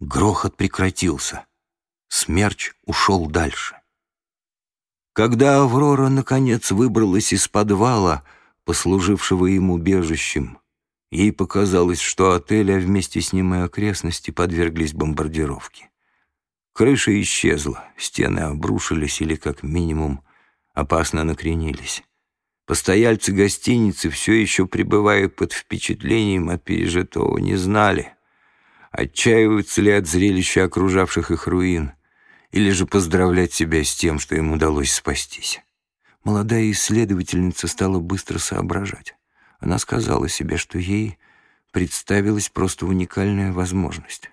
Грохот прекратился. Смерч ушел дальше. Когда Аврора, наконец, выбралась из подвала, послужившего ему убежищем, ей показалось, что отель, а вместе с ним и окрестности подверглись бомбардировке. Крыша исчезла, стены обрушились или, как минимум, опасно накренились. Постояльцы гостиницы, все еще пребывая под впечатлением от пережитого, не знали, отчаиваются ли от зрелища окружавших их руин, или же поздравлять себя с тем, что им удалось спастись. Молодая исследовательница стала быстро соображать. Она сказала себе, что ей представилась просто уникальная возможность.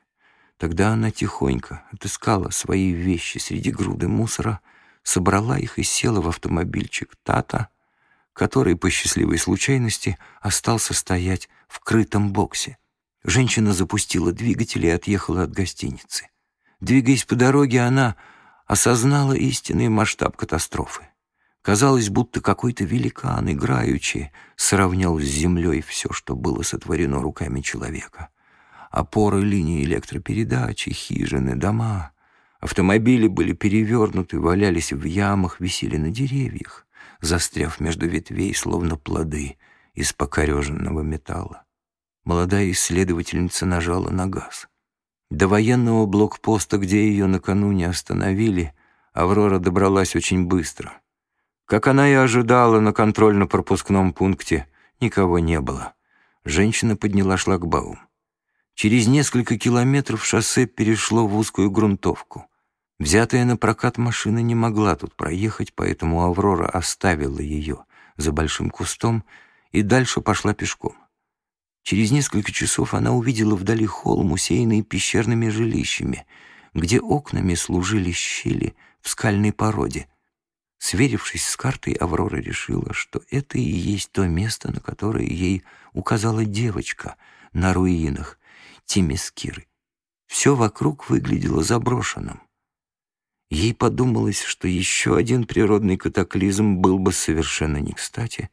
Тогда она тихонько отыскала свои вещи среди груды мусора, собрала их и села в автомобильчик Тата, который, по счастливой случайности, остался стоять в крытом боксе. Женщина запустила двигатель и отъехала от гостиницы. Двигаясь по дороге, она осознала истинный масштаб катастрофы. Казалось, будто какой-то великан, играючи, сравнял с землей все, что было сотворено руками человека опоры линии электропередачи, хижины, дома. Автомобили были перевернуты, валялись в ямах, висели на деревьях, застряв между ветвей, словно плоды из покореженного металла. Молодая исследовательница нажала на газ. До военного блокпоста, где ее накануне остановили, Аврора добралась очень быстро. Как она и ожидала, на контрольно-пропускном пункте никого не было. Женщина подняла шлагбаум. Через несколько километров шоссе перешло в узкую грунтовку. Взятая на прокат машина не могла тут проехать, поэтому Аврора оставила ее за большим кустом и дальше пошла пешком. Через несколько часов она увидела вдали холм, усеянный пещерными жилищами, где окнами служили щели в скальной породе. Сверившись с картой, Аврора решила, что это и есть то место, на которое ей указала девочка на руинах, Тимискиры. Все вокруг выглядело заброшенным. Ей подумалось, что еще один природный катаклизм был бы совершенно не кстати,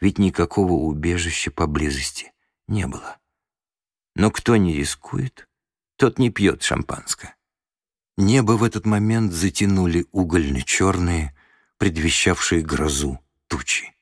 ведь никакого убежища поблизости не было. Но кто не рискует, тот не пьет шампанское. Небо в этот момент затянули угольно-черные, предвещавшие грозу, тучи.